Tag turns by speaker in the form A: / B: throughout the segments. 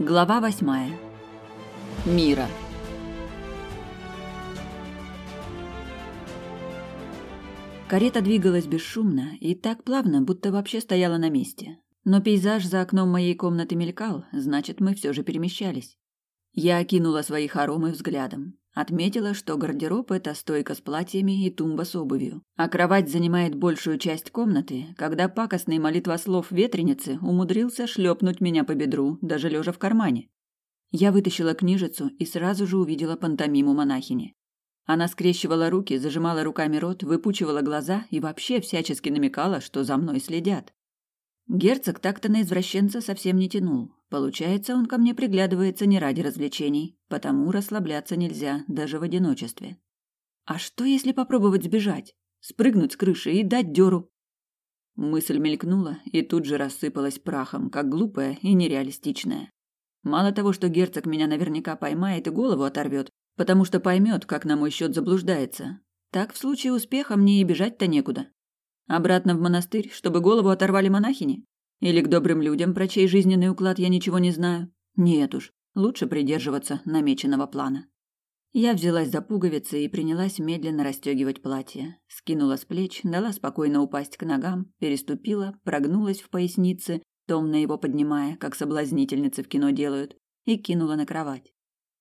A: Глава восьмая. Мира. Карета двигалась бесшумно и так плавно, будто вообще стояла на месте. Но пейзаж за окном моей комнаты мелькал, значит, мы все же перемещались. Я окинула свои хоромы взглядом. Отметила, что гардероб – это стойка с платьями и тумба с обувью. А кровать занимает большую часть комнаты, когда пакостный молитвослов ветреницы умудрился шлепнуть меня по бедру, даже лежа в кармане. Я вытащила книжицу и сразу же увидела пантомиму монахини. Она скрещивала руки, зажимала руками рот, выпучивала глаза и вообще всячески намекала, что за мной следят. Герцог так-то на извращенца совсем не тянул. Получается, он ко мне приглядывается не ради развлечений, потому расслабляться нельзя даже в одиночестве. А что, если попробовать сбежать? Спрыгнуть с крыши и дать дёру? Мысль мелькнула и тут же рассыпалась прахом, как глупая и нереалистичная. Мало того, что герцог меня наверняка поймает и голову оторвет, потому что поймет, как на мой счет заблуждается, так в случае успеха мне и бежать-то некуда. Обратно в монастырь, чтобы голову оторвали монахини? Или к добрым людям, про чей жизненный уклад я ничего не знаю? Нет уж, лучше придерживаться намеченного плана. Я взялась за пуговицы и принялась медленно расстегивать платье. Скинула с плеч, дала спокойно упасть к ногам, переступила, прогнулась в пояснице, томно его поднимая, как соблазнительницы в кино делают, и кинула на кровать.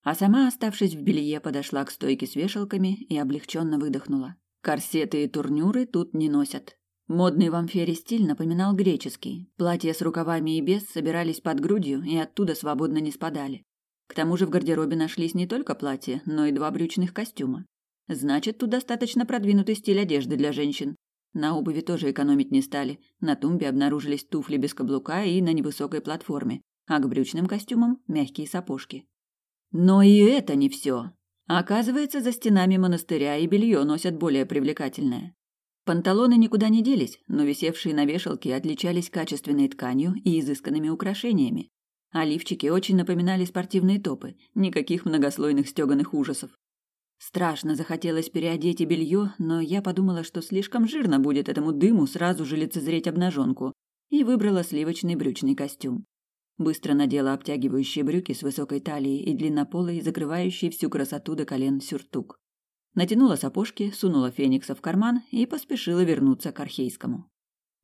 A: А сама, оставшись в белье, подошла к стойке с вешалками и облегченно выдохнула. Корсеты и турнюры тут не носят. Модный в амфере стиль напоминал греческий. Платья с рукавами и без собирались под грудью и оттуда свободно не спадали. К тому же в гардеробе нашлись не только платья, но и два брючных костюма. Значит, тут достаточно продвинутый стиль одежды для женщин. На обуви тоже экономить не стали. На тумбе обнаружились туфли без каблука и на невысокой платформе, а к брючным костюмам мягкие сапожки. Но и это не все. Оказывается, за стенами монастыря и белье носят более привлекательное. Панталоны никуда не делись, но висевшие на вешалке отличались качественной тканью и изысканными украшениями. А лифчики очень напоминали спортивные топы, никаких многослойных стеганых ужасов. Страшно захотелось переодеть и белье, но я подумала, что слишком жирно будет этому дыму сразу же лицезреть обнаженку, и выбрала сливочный брючный костюм. Быстро надела обтягивающие брюки с высокой талией и длиннополой, закрывающие всю красоту до колен сюртук. Натянула сапожки, сунула феникса в карман и поспешила вернуться к Архейскому.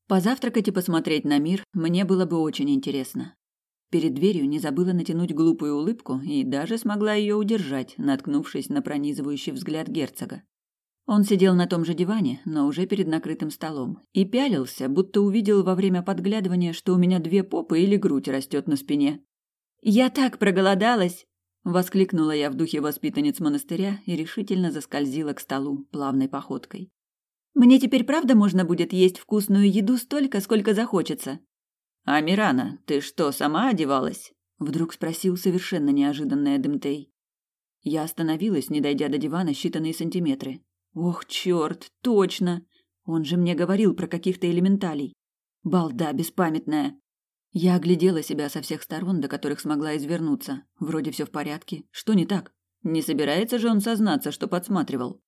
A: Позавтракать и посмотреть на мир мне было бы очень интересно. Перед дверью не забыла натянуть глупую улыбку и даже смогла ее удержать, наткнувшись на пронизывающий взгляд герцога. Он сидел на том же диване, но уже перед накрытым столом, и пялился, будто увидел во время подглядывания, что у меня две попы или грудь растет на спине. «Я так проголодалась!» Воскликнула я в духе воспитанниц монастыря и решительно заскользила к столу плавной походкой. «Мне теперь правда можно будет есть вкусную еду столько, сколько захочется?» «А, Мирана, ты что, сама одевалась?» Вдруг спросил совершенно неожиданный Эдемтей. Я остановилась, не дойдя до дивана считанные сантиметры. Ох, черт, точно! Он же мне говорил про каких-то элементалей. Балда беспамятная. Я оглядела себя со всех сторон, до которых смогла извернуться. Вроде все в порядке. Что не так? Не собирается же он сознаться, что подсматривал?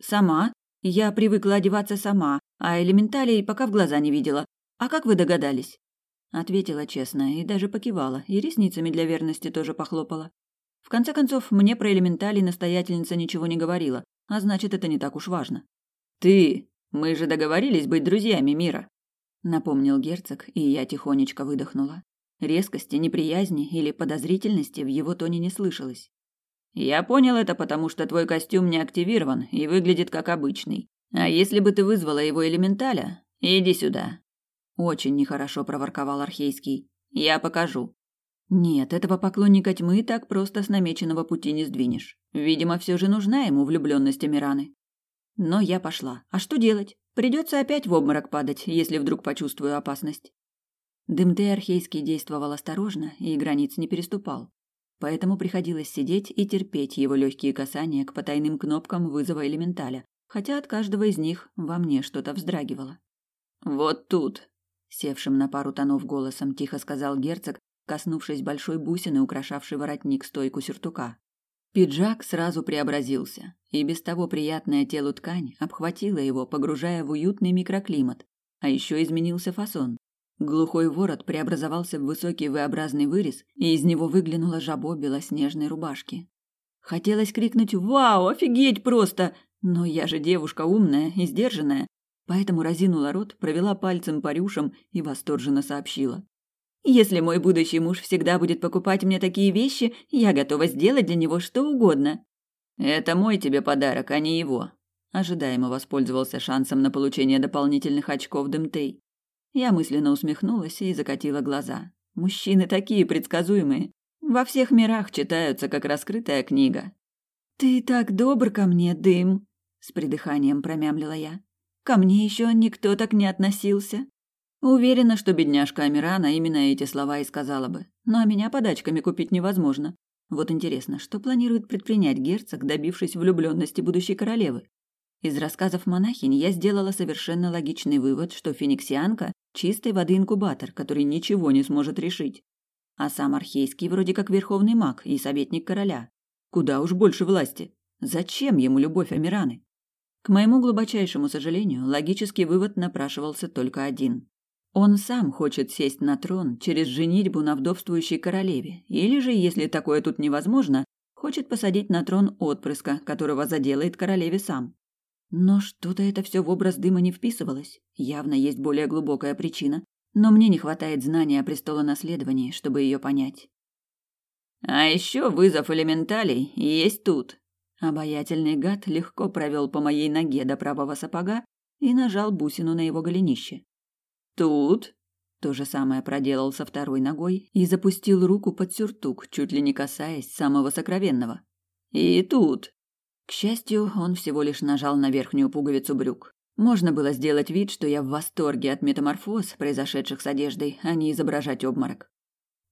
A: Сама? Я привыкла одеваться сама, а элементалей пока в глаза не видела. А как вы догадались? Ответила честно и даже покивала, и ресницами для верности тоже похлопала. В конце концов, мне про элементалей настоятельница ничего не говорила, а значит, это не так уж важно. «Ты! Мы же договорились быть друзьями мира!» Напомнил герцог, и я тихонечко выдохнула. Резкости, неприязни или подозрительности в его тоне не слышалось. Я понял это, потому что твой костюм не активирован и выглядит как обычный. А если бы ты вызвала его элементаля, иди сюда. Очень нехорошо проворковал Архейский. Я покажу. Нет, этого поклонника тьмы так просто с намеченного пути не сдвинешь. Видимо, все же нужна ему влюбленность Амираны. Но я пошла. А что делать? Придется опять в обморок падать, если вдруг почувствую опасность. Дымте Архейский действовал осторожно и границ не переступал. Поэтому приходилось сидеть и терпеть его легкие касания к потайным кнопкам вызова элементаля, хотя от каждого из них во мне что-то вздрагивало. «Вот тут!» — севшим на пару тонов голосом тихо сказал герцог, коснувшись большой бусины, украшавшей воротник стойку сюртука. Пиджак сразу преобразился, и без того приятная телу ткань обхватила его, погружая в уютный микроклимат. А еще изменился фасон. Глухой ворот преобразовался в высокий V-образный вырез, и из него выглянуло жабо белоснежной рубашки. Хотелось крикнуть «Вау, офигеть просто!», но я же девушка умная и сдержанная, поэтому разинула рот, провела пальцем по рюшам и восторженно сообщила. «Если мой будущий муж всегда будет покупать мне такие вещи, я готова сделать для него что угодно». «Это мой тебе подарок, а не его», ожидаемо воспользовался шансом на получение дополнительных очков Дымтей. Я мысленно усмехнулась и закатила глаза. Мужчины такие предсказуемые. Во всех мирах читаются, как раскрытая книга. «Ты так добр ко мне, Дым!» — с придыханием промямлила я. «Ко мне еще никто так не относился». Уверена, что бедняжка Амирана именно эти слова и сказала бы. Но меня подачками купить невозможно. Вот интересно, что планирует предпринять герцог, добившись влюбленности будущей королевы? Из рассказов монахинь я сделала совершенно логичный вывод, что фениксианка – чистой воды инкубатор, который ничего не сможет решить. А сам Архейский вроде как верховный маг и советник короля. Куда уж больше власти. Зачем ему любовь Амираны? К моему глубочайшему сожалению, логический вывод напрашивался только один. Он сам хочет сесть на трон через женитьбу на вдовствующей королеве, или же, если такое тут невозможно, хочет посадить на трон отпрыска, которого заделает королеве сам. Но что-то это все в образ дыма не вписывалось. Явно есть более глубокая причина, но мне не хватает знания о престолонаследовании, чтобы ее понять. А еще вызов элементалей есть тут. Обаятельный гад легко провел по моей ноге до правого сапога и нажал бусину на его голенище. Тут то же самое проделал со второй ногой и запустил руку под сюртук, чуть ли не касаясь самого сокровенного. И тут к счастью, он всего лишь нажал на верхнюю пуговицу брюк. Можно было сделать вид, что я в восторге от метаморфоз, произошедших с одеждой, а не изображать обморок.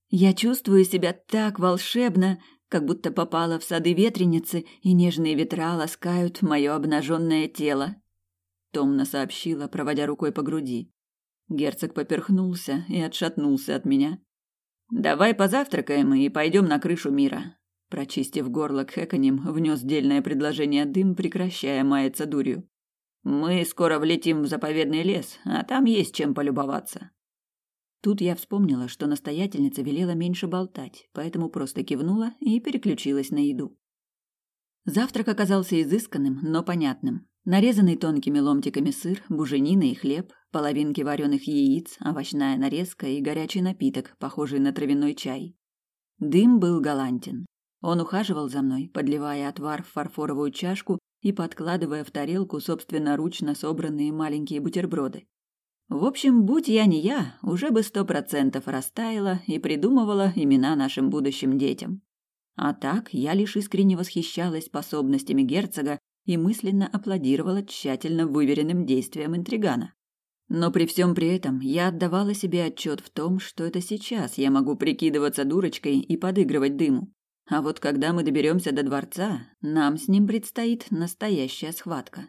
A: Я чувствую себя так волшебно, как будто попала в сады ветреницы, и нежные ветра ласкают мое обнаженное тело. Томно сообщила, проводя рукой по груди. Герцог поперхнулся и отшатнулся от меня. «Давай позавтракаем и пойдем на крышу мира. Прочистив горло кхеканем, внес дельное предложение дым, прекращая маяться дурью. «Мы скоро влетим в заповедный лес, а там есть чем полюбоваться». Тут я вспомнила, что настоятельница велела меньше болтать, поэтому просто кивнула и переключилась на еду. Завтрак оказался изысканным, но понятным. Нарезанный тонкими ломтиками сыр, буженина и хлеб, половинки вареных яиц, овощная нарезка и горячий напиток, похожий на травяной чай. Дым был галантен. Он ухаживал за мной, подливая отвар в фарфоровую чашку и подкладывая в тарелку собственноручно собранные маленькие бутерброды. В общем, будь я не я, уже бы сто процентов растаяла и придумывала имена нашим будущим детям. А так я лишь искренне восхищалась способностями герцога и мысленно аплодировала тщательно выверенным действиям интригана. Но при всем при этом я отдавала себе отчет в том, что это сейчас я могу прикидываться дурочкой и подыгрывать дыму. А вот когда мы доберемся до дворца, нам с ним предстоит настоящая схватка.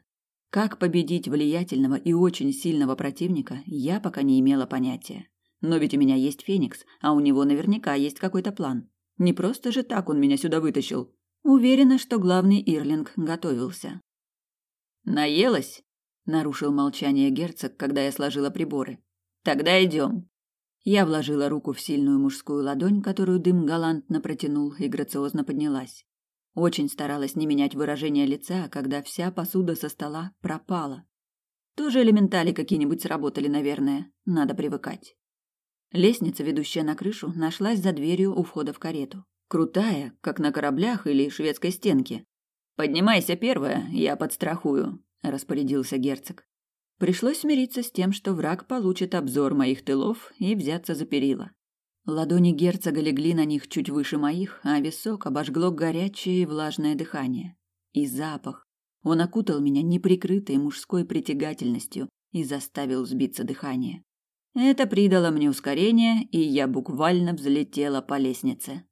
A: Как победить влиятельного и очень сильного противника, я пока не имела понятия. Но ведь у меня есть Феникс, а у него наверняка есть какой-то план. Не просто же так он меня сюда вытащил. Уверена, что главный Ирлинг готовился. «Наелась?» – нарушил молчание герцог, когда я сложила приборы. «Тогда идем. Я вложила руку в сильную мужскую ладонь, которую дым галантно протянул и грациозно поднялась. Очень старалась не менять выражение лица, когда вся посуда со стола пропала. Тоже элементали какие-нибудь сработали, наверное. Надо привыкать. Лестница, ведущая на крышу, нашлась за дверью у входа в карету. Крутая, как на кораблях или шведской стенке. «Поднимайся первая, я подстрахую», – распорядился герцог. Пришлось смириться с тем, что враг получит обзор моих тылов и взяться за перила. Ладони герцога легли на них чуть выше моих, а висок обожгло горячее и влажное дыхание. И запах. Он окутал меня неприкрытой мужской притягательностью и заставил сбиться дыхание. Это придало мне ускорение, и я буквально взлетела по лестнице.